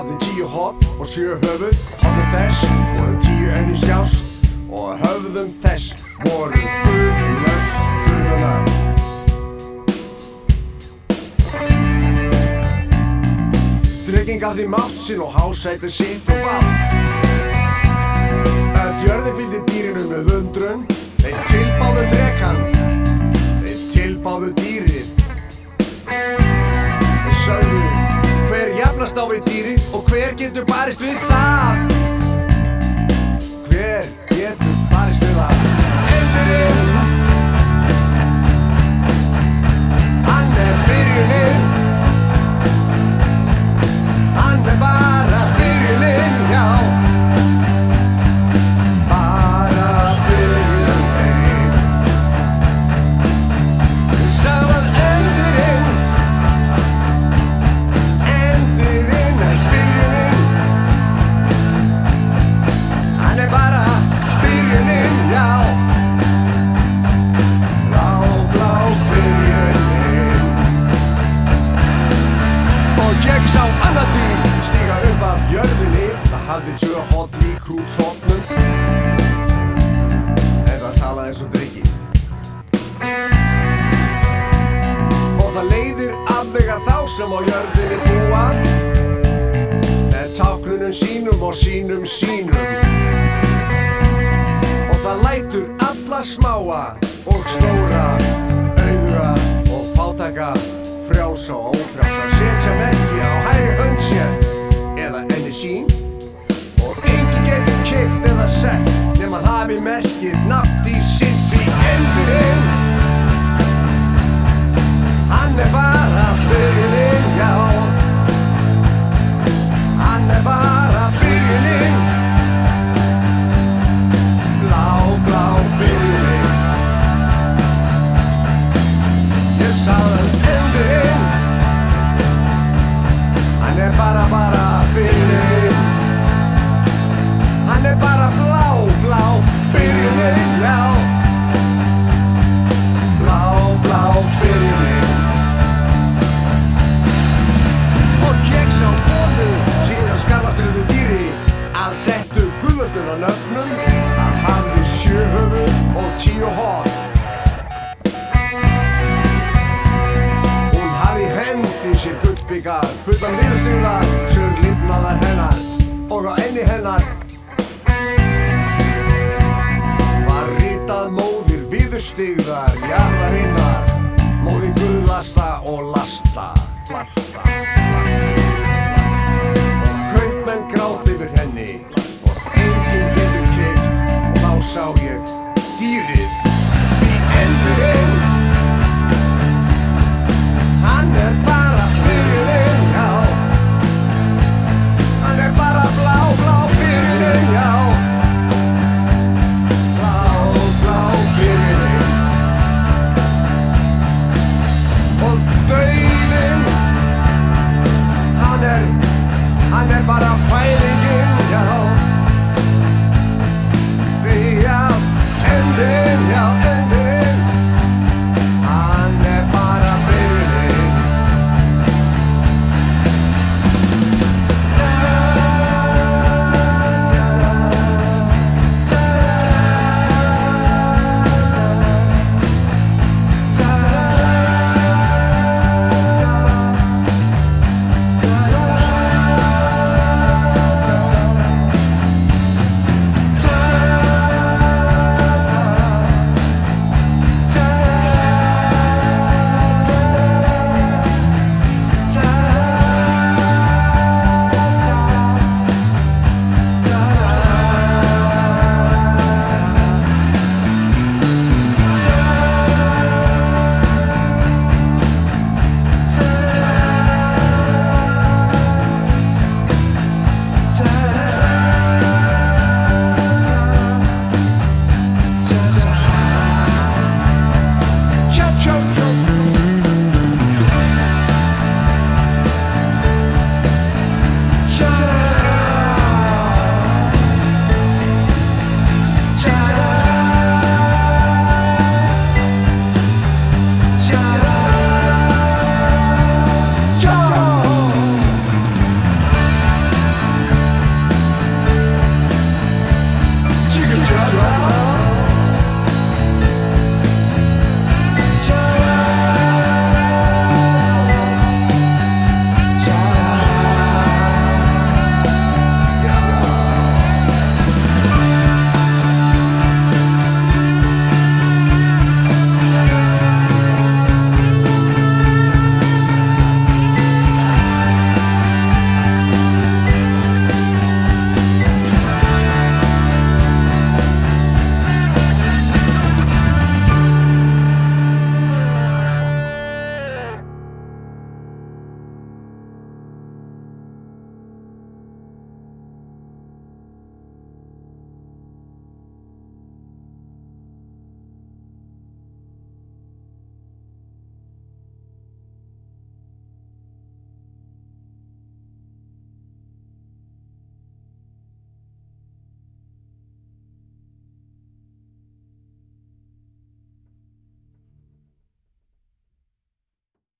hafði tíu hopp og sjö höfuð Hoppum þess voru tíu önni skjást Og höfðum þess voru gullöstunar Trygging af því mátt sinn og hásæti sitt og vald Að fjörði fylgdi dýrinu með undrun Þeir tilbáðu drekan Þeir tilbáðu dýrið. Og sagðu hver jafnast á við dýrið og hver getur barist við það hver hafði tvö hot lík hrútshotnum En það talaði eins og drikki og það leiðir afvegar þá sem á jörðinni búa. Með táknunum sínum og sínum sínum. Og það lætur alla smáa og stóra auðra nöfnum að hafði sjöhöfu og tíu hótt Hún hafi hendi sér gullbyggar fullan viðstuðar, sörlifnaðar hennar og á enni hennar. Var ritað móðir viðstigðar jarðarinnar